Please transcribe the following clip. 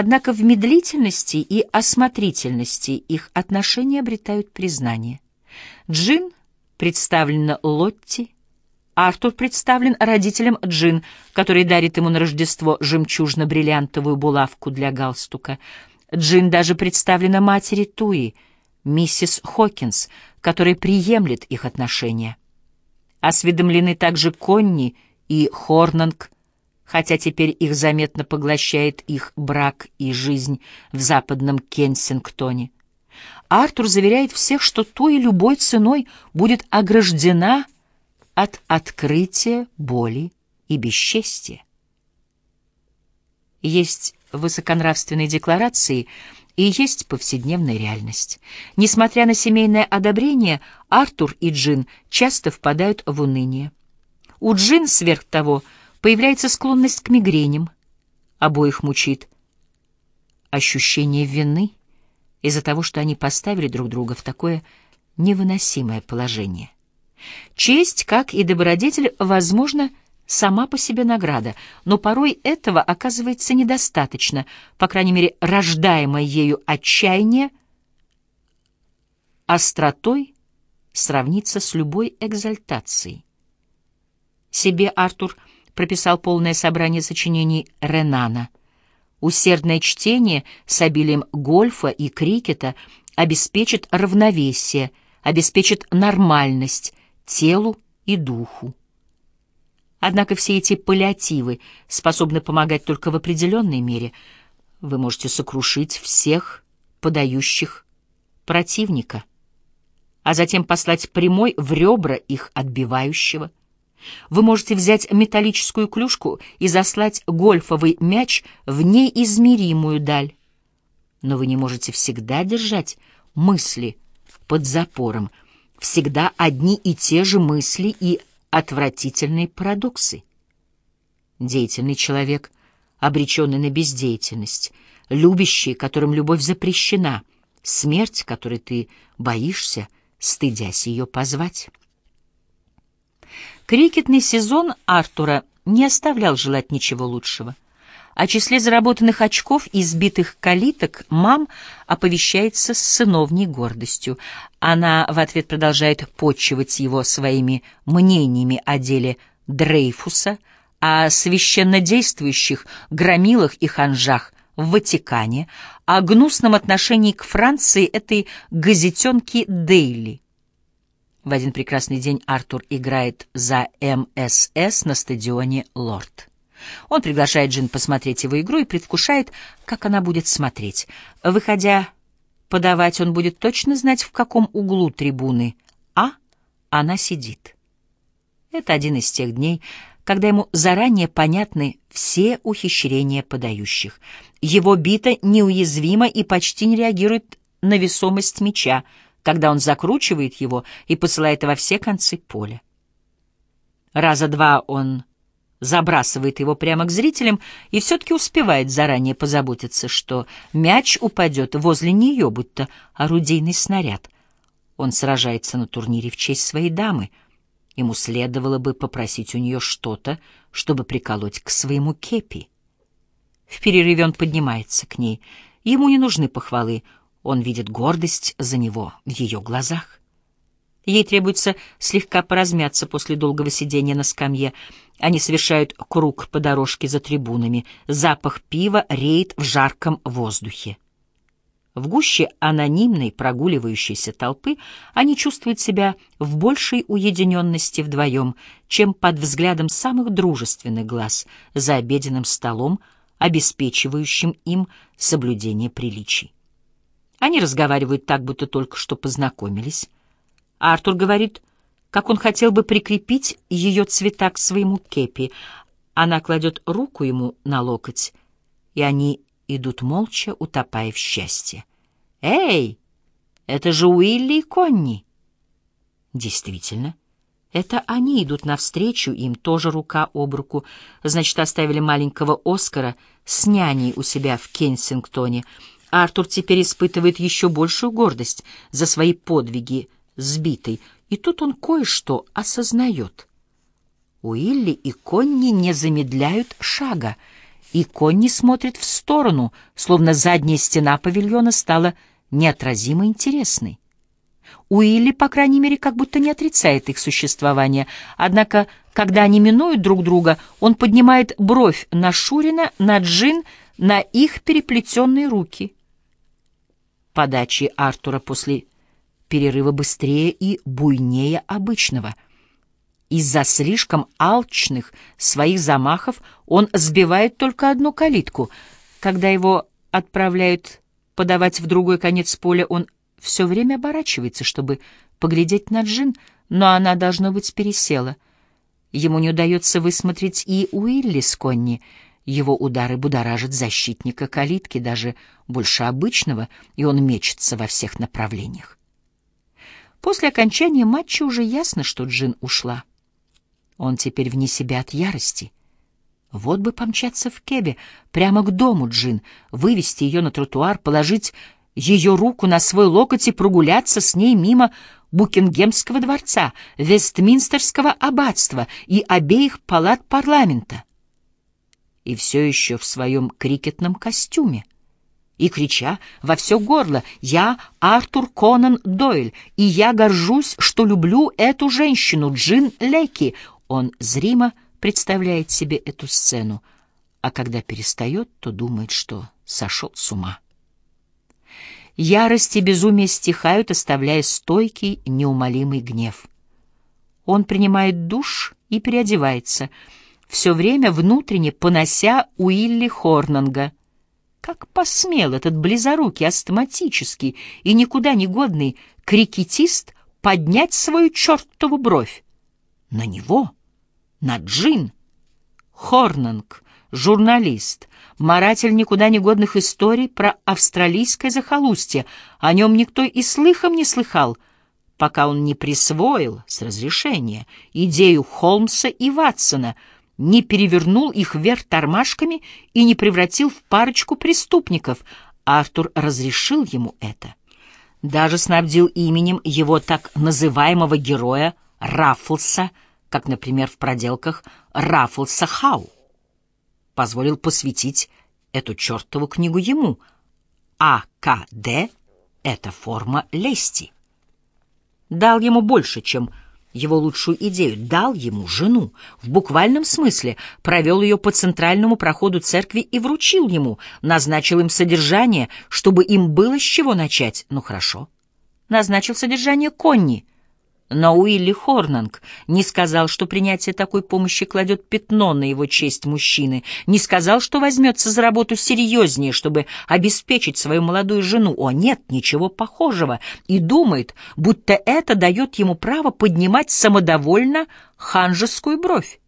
Однако в медлительности и осмотрительности их отношения обретают признание. Джин представлена Лотти, Артур представлен родителем Джин, который дарит ему на Рождество жемчужно-бриллиантовую булавку для галстука. Джин даже представлена матери Туи, миссис Хокинс, которая приемлет их отношения. Осведомлены также Конни и Хорнанг, хотя теперь их заметно поглощает их брак и жизнь в западном Кенсингтоне. Артур заверяет всех, что Туи любой ценой будет ограждена от открытия боли и бесчестия. Есть высоконравственные декларации и есть повседневная реальность. Несмотря на семейное одобрение, Артур и Джин часто впадают в уныние. У Джин, сверх того, появляется склонность к мигреням. Обоих мучит ощущение вины из-за того, что они поставили друг друга в такое невыносимое положение. Честь, как и добродетель, возможно, сама по себе награда, но порой этого оказывается недостаточно, по крайней мере, рождаемое ею отчаяние остротой сравнится с любой экзальтацией. Себе Артур прописал полное собрание сочинений Ренана. Усердное чтение с обилием гольфа и крикета обеспечит равновесие, обеспечит нормальность телу и духу. Однако все эти паллиативы способны помогать только в определенной мере. Вы можете сокрушить всех подающих противника, а затем послать прямой в ребра их отбивающего. Вы можете взять металлическую клюшку и заслать гольфовый мяч в неизмеримую даль. Но вы не можете всегда держать мысли под запором, всегда одни и те же мысли и отвратительные парадоксы. Деятельный человек, обреченный на бездеятельность, любящий, которым любовь запрещена, смерть, которой ты боишься, стыдясь ее позвать. Крикетный сезон Артура не оставлял желать ничего лучшего. О числе заработанных очков и сбитых калиток мам оповещается с сыновней гордостью. Она в ответ продолжает почивать его своими мнениями о деле Дрейфуса, о священнодействующих громилах и ханжах в Ватикане, о гнусном отношении к Франции этой газетенки Дейли. В один прекрасный день Артур играет за МСС на стадионе «Лорд». Он приглашает Джин посмотреть его игру и предвкушает, как она будет смотреть. Выходя подавать, он будет точно знать, в каком углу трибуны А она сидит. Это один из тех дней, когда ему заранее понятны все ухищрения подающих. Его бита неуязвима и почти не реагирует на весомость мяча, когда он закручивает его и посылает во все концы поля. Раза два он забрасывает его прямо к зрителям и все-таки успевает заранее позаботиться, что мяч упадет возле нее, будто орудийный снаряд. Он сражается на турнире в честь своей дамы. Ему следовало бы попросить у нее что-то, чтобы приколоть к своему кепи. В перерыве он поднимается к ней. Ему не нужны похвалы, он видит гордость за него в ее глазах. Ей требуется слегка поразмяться после долгого сидения на скамье. Они совершают круг по дорожке за трибунами. Запах пива реет в жарком воздухе. В гуще анонимной прогуливающейся толпы они чувствуют себя в большей уединенности вдвоем, чем под взглядом самых дружественных глаз за обеденным столом, обеспечивающим им соблюдение приличий. Они разговаривают так, будто только что познакомились. Артур говорит, как он хотел бы прикрепить ее цвета к своему кепи. Она кладет руку ему на локоть, и они идут молча, утопая в счастье. «Эй, это же Уилли и Конни!» Действительно, это они идут навстречу, им тоже рука об руку. Значит, оставили маленького Оскара с няней у себя в Кенсингтоне. Артур теперь испытывает еще большую гордость за свои подвиги сбитый, и тут он кое-что осознает. Уилли и Конни не замедляют шага. и Конни смотрит в сторону, словно задняя стена павильона стала неотразимо интересной. Уилли, по крайней мере, как будто не отрицает их существование, однако, когда они минуют друг друга, он поднимает бровь на Шурина, на Джин, на их переплетенные руки. Подачи Артура после перерыва быстрее и буйнее обычного. Из-за слишком алчных своих замахов он сбивает только одну калитку. Когда его отправляют подавать в другой конец поля, он все время оборачивается, чтобы поглядеть на Джин, но она, должно быть, пересела. Ему не удается высмотреть и Уилли с Конни. Его удары будоражат защитника калитки даже больше обычного, и он мечется во всех направлениях. После окончания матча уже ясно, что Джин ушла. Он теперь вне себя от ярости. Вот бы помчаться в кебе, прямо к дому Джин, вывести ее на тротуар, положить ее руку на свой локоть и прогуляться с ней мимо Букингемского дворца, Вестминстерского аббатства и обеих палат парламента. И все еще в своем крикетном костюме. И крича во все горло «Я Артур Конан Дойль, и я горжусь, что люблю эту женщину, Джин Леки». Он зримо представляет себе эту сцену, а когда перестает, то думает, что сошел с ума. Ярость и безумие стихают, оставляя стойкий, неумолимый гнев. Он принимает душ и переодевается, все время внутренне понося Уилли Хорнанга. Как посмел этот близорукий, астматический и никуда не годный крикетист поднять свою чертову бровь? На него? На Джин? Хорнанг, журналист, маратель никуда не годных историй про австралийское захолустье. О нем никто и слыхом не слыхал, пока он не присвоил с разрешения идею Холмса и Ватсона, не перевернул их вверх тормашками и не превратил в парочку преступников. Артур разрешил ему это. Даже снабдил именем его так называемого героя Раффлса, как, например, в проделках Раффлса Хау позволил посвятить эту чертову книгу ему. АКД — это форма лести. Дал ему больше, чем его лучшую идею, дал ему жену, в буквальном смысле провел ее по центральному проходу церкви и вручил ему, назначил им содержание, чтобы им было с чего начать. Ну хорошо, назначил содержание Конни — но Уилли Хорнанг не сказал, что принятие такой помощи кладет пятно на его честь мужчины, не сказал, что возьмется за работу серьезнее, чтобы обеспечить свою молодую жену. О, нет, ничего похожего, и думает, будто это дает ему право поднимать самодовольно ханжескую бровь.